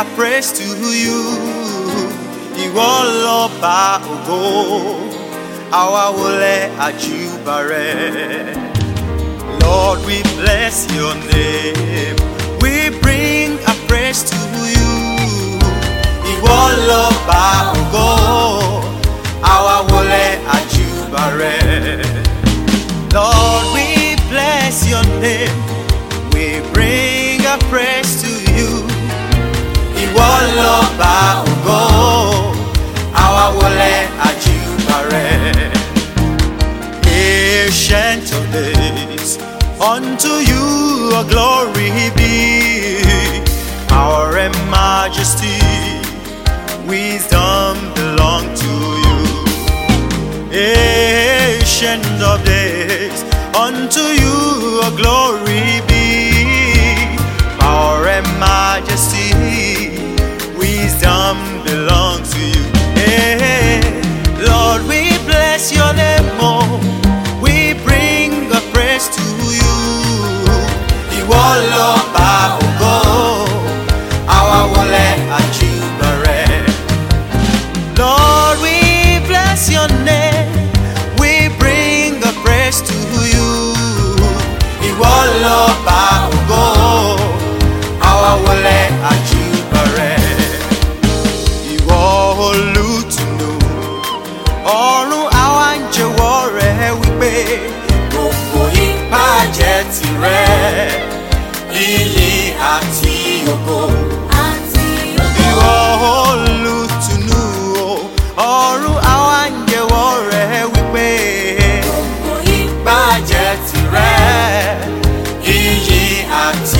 I praise to you. Ìwọ lọ́ba ògo, àwa you àjùbàrẹ̀. Lord, we bless your name. We bring our praise to you. Ìwọ lọ́ba ògo, àwa you àjùbàrẹ̀. Lord, we bless your name. your glory be power and majesty. Wisdom belong to you, ancient of days. Unto you your glory uma. not